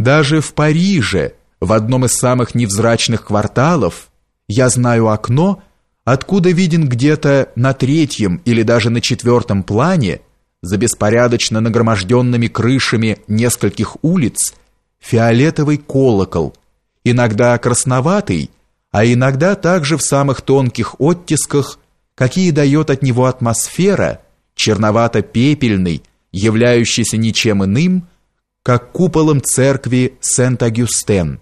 Даже в Париже, в одном из самых невзрачных кварталов, я знаю окно, откуда виден где-то на третьем или даже на четвертом плане, за беспорядочно нагроможденными крышами нескольких улиц, фиолетовый колокол, иногда красноватый, а иногда также в самых тонких оттисках, какие дает от него атмосфера, черновато-пепельный, являющийся ничем иным, как куполом церкви Сент-Агюстен,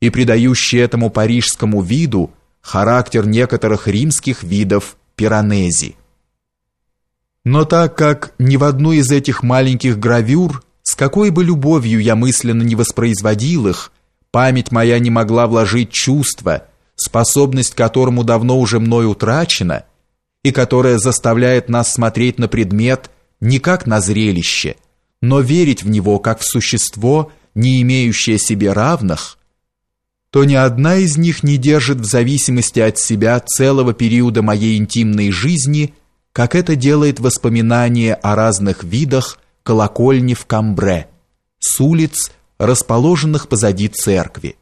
и придающий этому парижскому виду характер некоторых римских видов пиранези. Но так как ни в одну из этих маленьких гравюр, с какой бы любовью я мысленно не воспроизводил их, память моя не могла вложить чувство, способность которому давно уже мной утрачена, и которая заставляет нас смотреть на предмет не как на зрелище, но верить в него как в существо, не имеющее себе равных, то ни одна из них не держит в зависимости от себя целого периода моей интимной жизни, как это делает воспоминание о разных видах колокольни в Камбре, с улиц, расположенных позади церкви.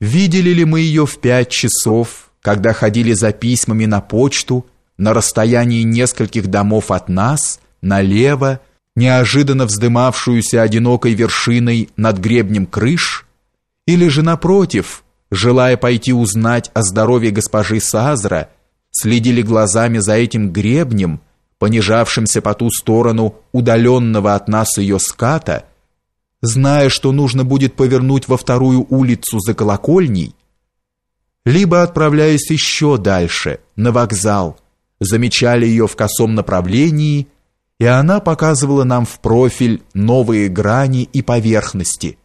Видели ли мы ее в пять часов, когда ходили за письмами на почту, на расстоянии нескольких домов от нас, налево, неожиданно вздымавшуюся одинокой вершиной над гребнем крыш, или же напротив, желая пойти узнать о здоровье госпожи Сазра, следили глазами за этим гребнем, понижавшимся по ту сторону удаленного от нас ее ската, зная, что нужно будет повернуть во вторую улицу за колокольней, либо отправляясь еще дальше, на вокзал, замечали ее в косом направлении и она показывала нам в профиль новые грани и поверхности,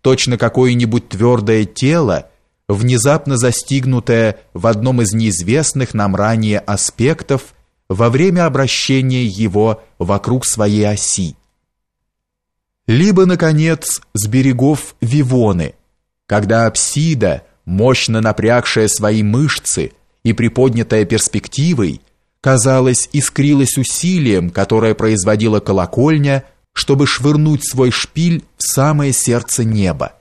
точно какое-нибудь твердое тело, внезапно застигнутое в одном из неизвестных нам ранее аспектов во время обращения его вокруг своей оси. Либо, наконец, с берегов Вивоны, когда апсида, мощно напрягшая свои мышцы и приподнятая перспективой, казалось, искрилось усилием, которое производила колокольня, чтобы швырнуть свой шпиль в самое сердце неба.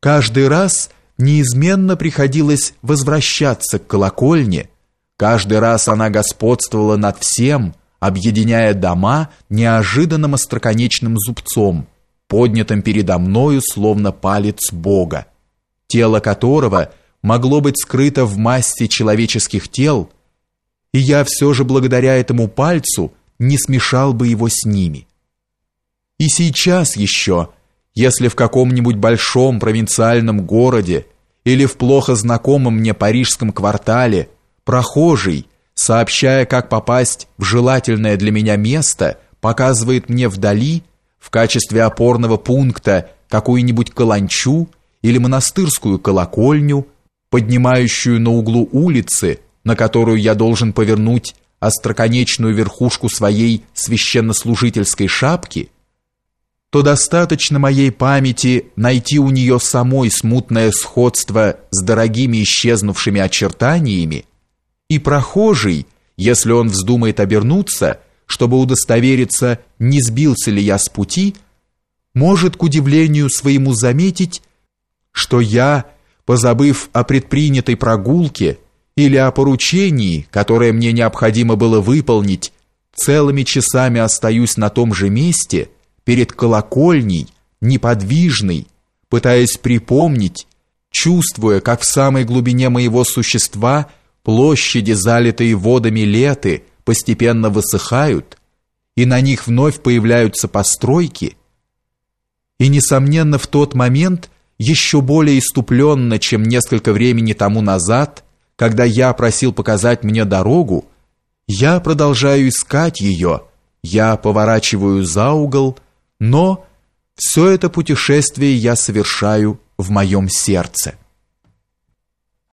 Каждый раз неизменно приходилось возвращаться к колокольне, каждый раз она господствовала над всем, объединяя дома неожиданным остроконечным зубцом, поднятым передо мною словно палец Бога, тело которого могло быть скрыто в массе человеческих тел, и я все же благодаря этому пальцу не смешал бы его с ними. И сейчас еще, если в каком-нибудь большом провинциальном городе или в плохо знакомом мне парижском квартале прохожий, сообщая, как попасть в желательное для меня место, показывает мне вдали в качестве опорного пункта какую-нибудь каланчу или монастырскую колокольню, поднимающую на углу улицы на которую я должен повернуть остроконечную верхушку своей священнослужительской шапки, то достаточно моей памяти найти у нее самой смутное сходство с дорогими исчезнувшими очертаниями, и прохожий, если он вздумает обернуться, чтобы удостовериться, не сбился ли я с пути, может к удивлению своему заметить, что я, позабыв о предпринятой прогулке, или о поручении, которое мне необходимо было выполнить, целыми часами остаюсь на том же месте, перед колокольней, неподвижный, пытаясь припомнить, чувствуя, как в самой глубине моего существа площади, залитые водами леты, постепенно высыхают, и на них вновь появляются постройки, и, несомненно, в тот момент, еще более иступленно, чем несколько времени тому назад, когда я просил показать мне дорогу, я продолжаю искать ее, я поворачиваю за угол, но все это путешествие я совершаю в моем сердце.